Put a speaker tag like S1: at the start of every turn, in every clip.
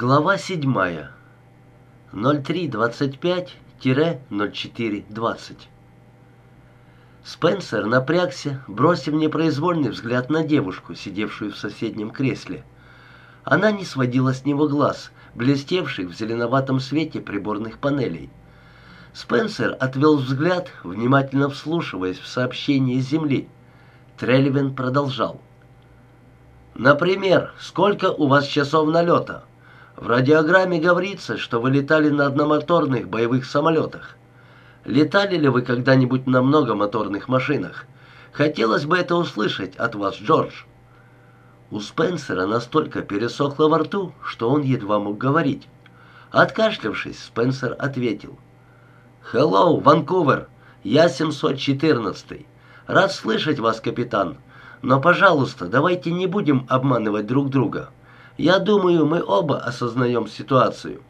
S1: Глава 7. 0325-0420. Спенсер напрягся, бросив непроизвольный взгляд на девушку, сидевшую в соседнем кресле. Она не сводила с него глаз, блестевших в зеленоватом свете приборных панелей. Спенсер отвел взгляд, внимательно вслушиваясь в сообщение Земли. Трельвин продолжал. «Например, сколько у вас часов налета?» В радиограмме говорится, что вы летали на одномоторных боевых самолетах. Летали ли вы когда-нибудь на многомоторных машинах? Хотелось бы это услышать от вас, Джордж. У Спенсера настолько пересохло во рту, что он едва мог говорить. Откашлявшись, Спенсер ответил. «Хеллоу, Ванкувер, я 714 Рад слышать вас, капитан. Но, пожалуйста, давайте не будем обманывать друг друга. Я думаю, мы оба осознаем ситуацию.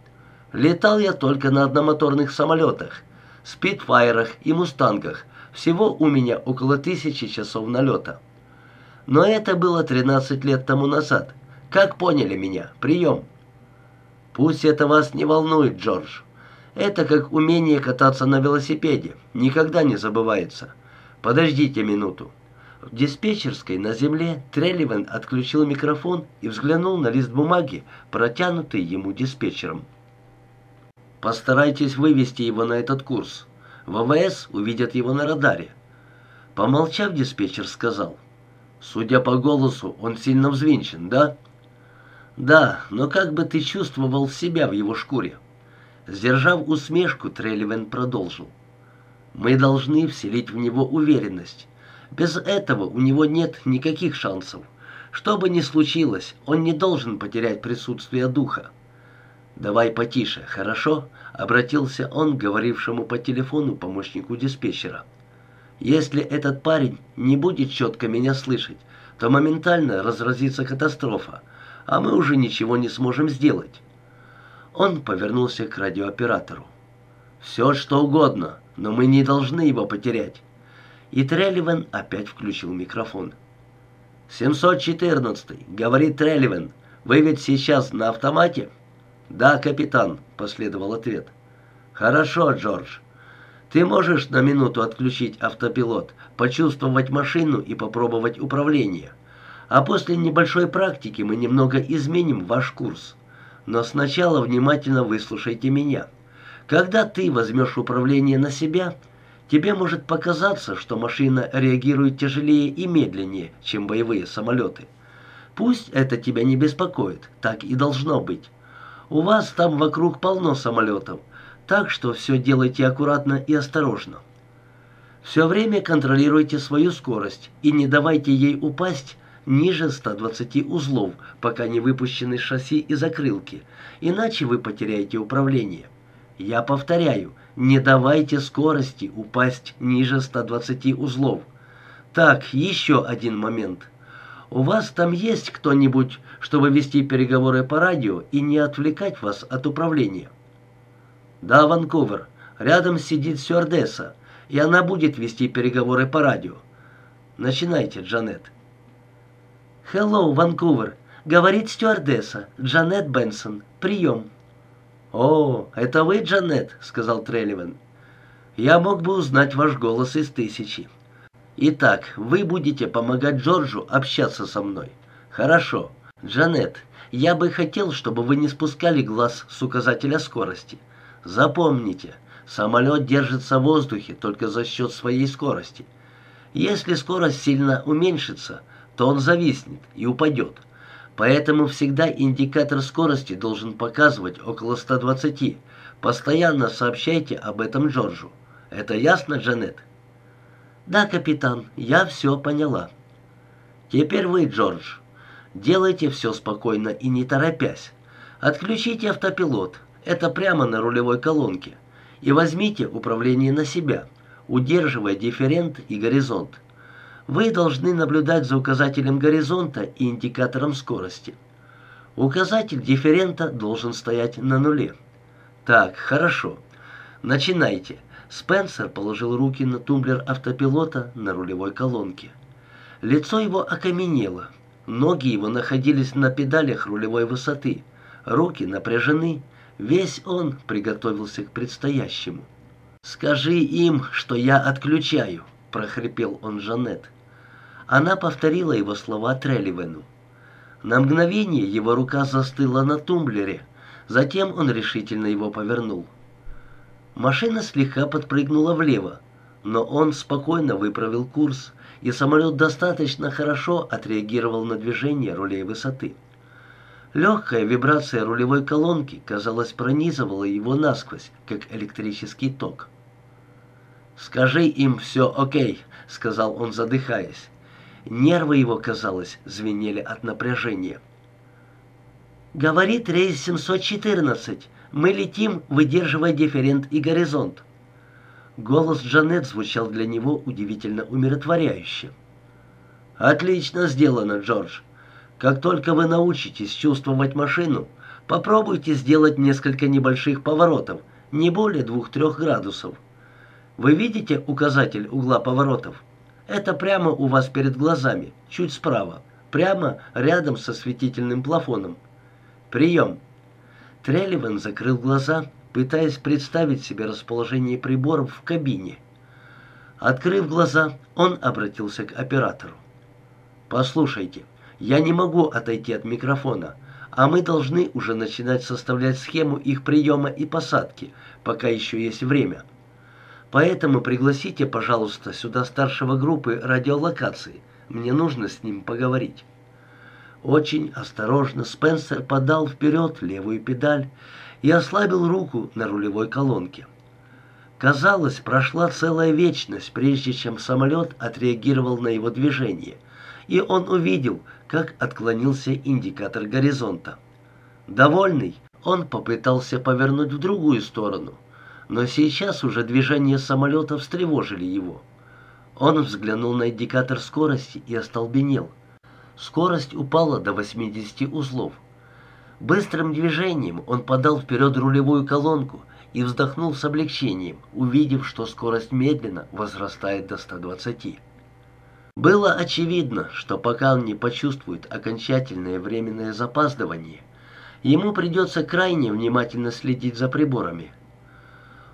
S1: Летал я только на одномоторных самолетах, спидфайрах и мустангах. Всего у меня около тысячи часов налета. Но это было 13 лет тому назад. Как поняли меня? Прием. Пусть это вас не волнует, Джордж. Это как умение кататься на велосипеде. Никогда не забывается. Подождите минуту. В диспетчерской на земле Трелливен отключил микрофон и взглянул на лист бумаги, протянутый ему диспетчером. «Постарайтесь вывести его на этот курс. ВВС увидят его на радаре». Помолчав, диспетчер сказал, «Судя по голосу, он сильно взвинчен, да?» «Да, но как бы ты чувствовал себя в его шкуре?» Сдержав усмешку, Трелливен продолжил. «Мы должны вселить в него уверенность. Без этого у него нет никаких шансов. Что бы ни случилось, он не должен потерять присутствие духа. «Давай потише, хорошо?» — обратился он к говорившему по телефону помощнику диспетчера. «Если этот парень не будет четко меня слышать, то моментально разразится катастрофа, а мы уже ничего не сможем сделать». Он повернулся к радиооператору. «Все, что угодно, но мы не должны его потерять. И Трелливен опять включил микрофон. «714-й», — говорит Трелливен. «Вы ведь сейчас на автомате?» «Да, капитан», — последовал ответ. «Хорошо, Джордж. Ты можешь на минуту отключить автопилот, почувствовать машину и попробовать управление. А после небольшой практики мы немного изменим ваш курс. Но сначала внимательно выслушайте меня. Когда ты возьмешь управление на себя, Тебе может показаться, что машина реагирует тяжелее и медленнее, чем боевые самолеты. Пусть это тебя не беспокоит, так и должно быть. У вас там вокруг полно самолетов, так что все делайте аккуратно и осторожно. Все время контролируйте свою скорость и не давайте ей упасть ниже 120 узлов, пока не выпущены шасси и закрылки, иначе вы потеряете управление. Я повторяю, не давайте скорости упасть ниже 120 узлов. Так, еще один момент. У вас там есть кто-нибудь, чтобы вести переговоры по радио и не отвлекать вас от управления? Да, Ванкувер. Рядом сидит стюардесса, и она будет вести переговоры по радио. Начинайте, Джанет. «Хеллоу, Ванкувер», — говорит стюардесса, Джанет Бенсон. «Прием». «О, это вы, Джанет?» — сказал Трелливан. «Я мог бы узнать ваш голос из тысячи. Итак, вы будете помогать Джорджу общаться со мной. Хорошо. Джанет, я бы хотел, чтобы вы не спускали глаз с указателя скорости. Запомните, самолет держится в воздухе только за счет своей скорости. Если скорость сильно уменьшится, то он зависнет и упадет. Поэтому всегда индикатор скорости должен показывать около 120. Постоянно сообщайте об этом Джорджу. Это ясно, Джанет? Да, капитан, я все поняла. Теперь вы, Джордж. Делайте все спокойно и не торопясь. Отключите автопилот. Это прямо на рулевой колонке. И возьмите управление на себя, удерживая дифферент и горизонт. Вы должны наблюдать за указателем горизонта и индикатором скорости. Указатель дифферента должен стоять на нуле. Так, хорошо. Начинайте. Спенсер положил руки на тумблер автопилота на рулевой колонке. Лицо его окаменело. Ноги его находились на педалях рулевой высоты. Руки напряжены, весь он приготовился к предстоящему. «Скажи им, что я отключаю», — прохрипел он Жанет. Она повторила его слова Трелливену. На мгновение его рука застыла на тумблере, затем он решительно его повернул. Машина слегка подпрыгнула влево, но он спокойно выправил курс, и самолет достаточно хорошо отреагировал на движение рулей высоты. Легкая вибрация рулевой колонки, казалось, пронизывала его насквозь, как электрический ток. «Скажи им все окей», — сказал он, задыхаясь. Нервы его, казалось, звенели от напряжения. «Говорит рейс 714. Мы летим, выдерживая дифферент и горизонт». Голос Джанет звучал для него удивительно умиротворяюще. «Отлично сделано, Джордж. Как только вы научитесь чувствовать машину, попробуйте сделать несколько небольших поворотов, не более двух-трех градусов. Вы видите указатель угла поворотов? Это прямо у вас перед глазами, чуть справа, прямо рядом со светительным плафоном. Прием!» Трелливан закрыл глаза, пытаясь представить себе расположение приборов в кабине. Открыв глаза, он обратился к оператору. «Послушайте, я не могу отойти от микрофона, а мы должны уже начинать составлять схему их приема и посадки, пока еще есть время. Поэтому пригласите, пожалуйста, сюда старшего группы радиолокации. Мне нужно с ним поговорить». Очень осторожно Спенсер подал вперед левую педаль и ослабил руку на рулевой колонке. Казалось, прошла целая вечность, прежде чем самолет отреагировал на его движение, и он увидел, как отклонился индикатор горизонта. Довольный, он попытался повернуть в другую сторону, но сейчас уже движения самолета встревожили его. Он взглянул на индикатор скорости и остолбенел. Скорость упала до 80 узлов. Быстрым движением он подал вперед рулевую колонку и вздохнул с облегчением, увидев, что скорость медленно возрастает до 120. Было очевидно, что пока он не почувствует окончательное временное запаздывание, ему придется крайне внимательно следить за приборами.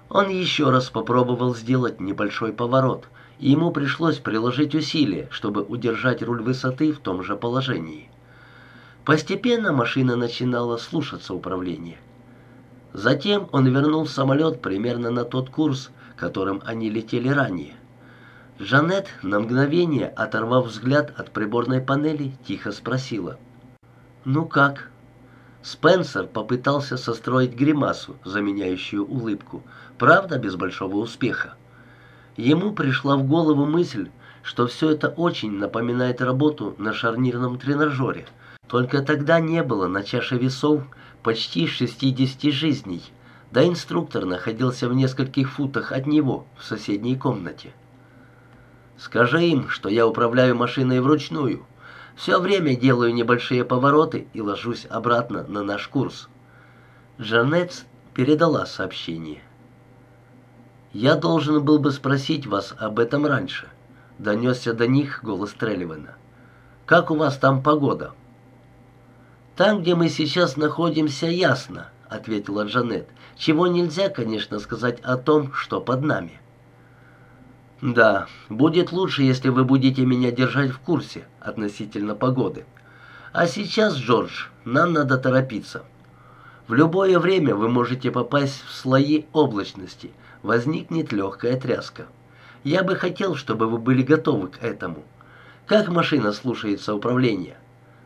S1: Он еще раз попробовал сделать небольшой поворот, и ему пришлось приложить усилия, чтобы удержать руль высоты в том же положении. Постепенно машина начинала слушаться управления. Затем он вернул самолет примерно на тот курс, которым они летели ранее. Жанет, на мгновение оторвав взгляд от приборной панели, тихо спросила. «Ну как?» Спенсер попытался состроить гримасу, заменяющую улыбку, правда, без большого успеха. Ему пришла в голову мысль, что все это очень напоминает работу на шарнирном тренажере – только тогда не было на чаше весов почти 60 жизней, да инструктор находился в нескольких футах от него в соседней комнате. «Скажи им, что я управляю машиной вручную. Все время делаю небольшие повороты и ложусь обратно на наш курс». Жанет передала сообщение. «Я должен был бы спросить вас об этом раньше», — донесся до них голос Трелливана. «Как у вас там погода?» «Там, где мы сейчас находимся, ясно», — ответила Джанет. «Чего нельзя, конечно, сказать о том, что под нами». «Да, будет лучше, если вы будете меня держать в курсе относительно погоды. А сейчас, Джордж, нам надо торопиться. В любое время вы можете попасть в слои облачности, возникнет легкая тряска. Я бы хотел, чтобы вы были готовы к этому. Как машина слушается управления?»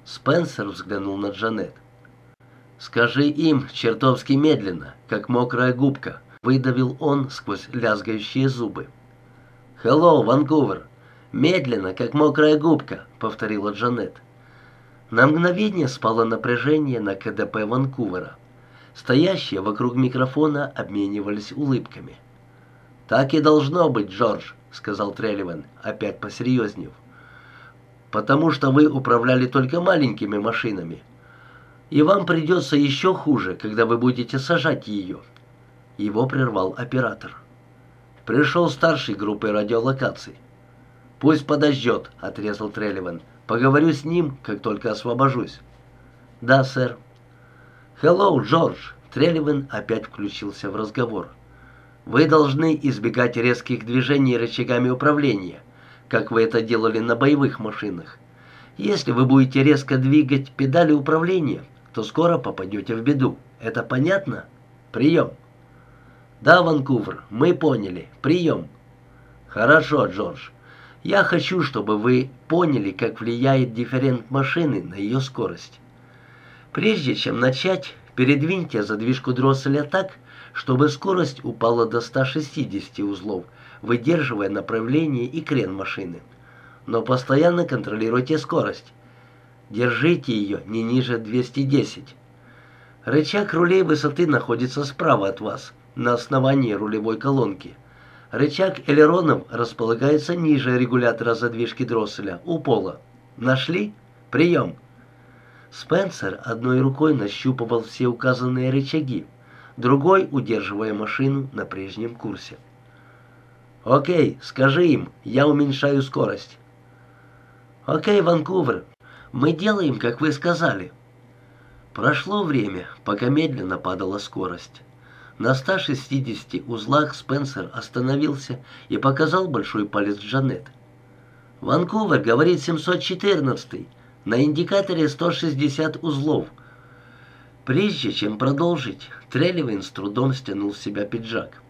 S1: Спенсер взглянул на Джанет. «Скажи им чертовски медленно, как мокрая губка», — выдавил он сквозь лязгающие зубы. «Хеллоу, Ванкувер!» «Медленно, как мокрая губка», — повторила Джанет. На мгновение спало напряжение на КДП Ванкувера. Стоящие вокруг микрофона обменивались улыбками. «Так и должно быть, Джордж», — сказал Трелливан, опять посерьезнев потому что вы управляли только маленькими машинами. И вам придется еще хуже, когда вы будете сажать ее». Его прервал оператор. Пришел старший группы радиолокаций. «Пусть подождет», — отрезал Трелливан. «Поговорю с ним, как только освобожусь». «Да, сэр». «Хеллоу, Джордж!» Трелливен опять включился в разговор. «Вы должны избегать резких движений рычагами управления, как вы это делали на боевых машинах. Если вы будете резко двигать педали управления, то скоро попадете в беду. Это понятно? Прием!» «Да, Ванкувер, мы поняли. Прием!» «Хорошо, Джордж. Я хочу, чтобы вы поняли, как влияет дифферент машины на ее скорость. Прежде чем начать, передвиньте задвижку дросселя так, чтобы скорость упала до 160 узлов, выдерживая направление и крен машины. Но постоянно контролируйте скорость. Держите ее не ниже 210. Рычаг рулей высоты находится справа от вас, на основании рулевой колонки. Рычаг элеронов располагается ниже регулятора задвижки дросселя, у пола. Нашли? Прием. Спенсер одной рукой нащупывал все указанные рычаги, другой удерживая машину на прежнем курсе. «Окей, скажи им, я уменьшаю скорость». «Окей, Ванкувер, мы делаем, как вы сказали». Прошло время, пока медленно падала скорость. На 160 узлах Спенсер остановился и показал большой палец Джанет. «Ванкувер, говорит 714 на индикаторе 160 узлов». Прежде чем продолжить, Трелливин с трудом стянул с себя пиджак.